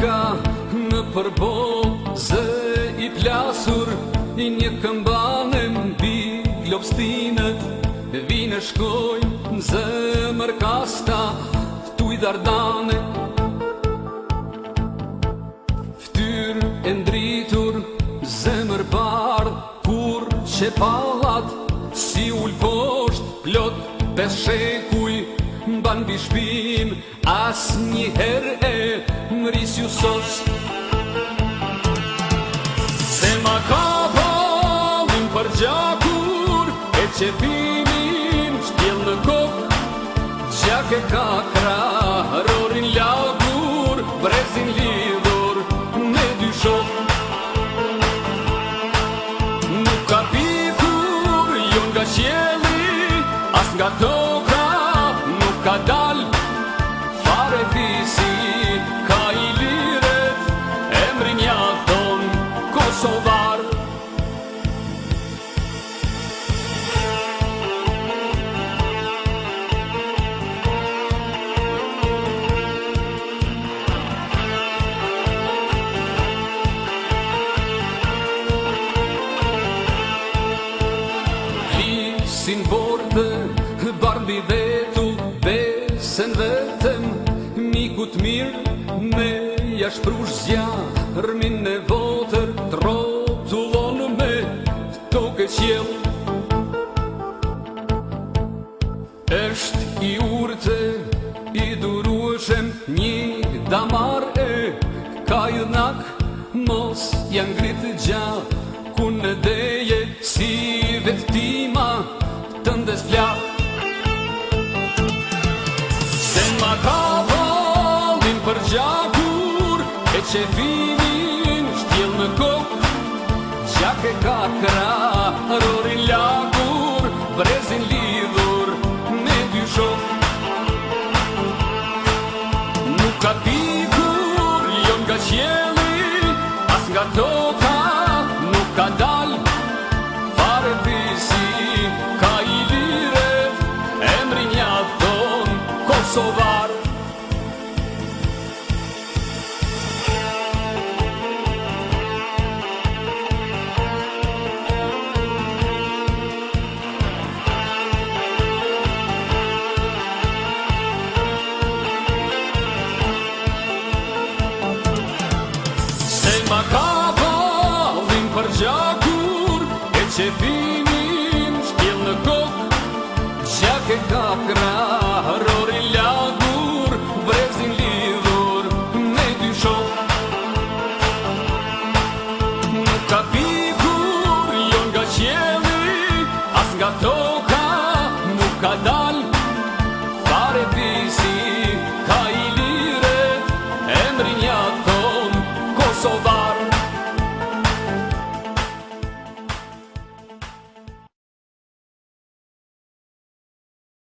ka në përbo Zë i plasur i një këmbane mbi glopstinët Vine shkoj në zë mërkasta i dardane Ftyr e ndritur zë mërbar kur që palat Si ullë poshtë plot pëshekur mban bi as një herë e mris ju sos se ma ka bolim për gjakur e qefimin qdjel në kok gjak e ka krak vetëm Mikut mirë me jash prush zja Rëmin e votër tro të lonë me Tokë e qjellë Eshtë i urte, i durueshem Një damar e ka jënak Mos janë gritë gjatë Kun e dhe përgjakur E që vinin shtjel në kok Gjak e ka kra rore gjakur E që finin shpil në kok Gjak e kapra Rori lagur Vrezin lidhur Me dy shok Nuk ka pikur Jon nga qjeli As nga toka Nuk ka dal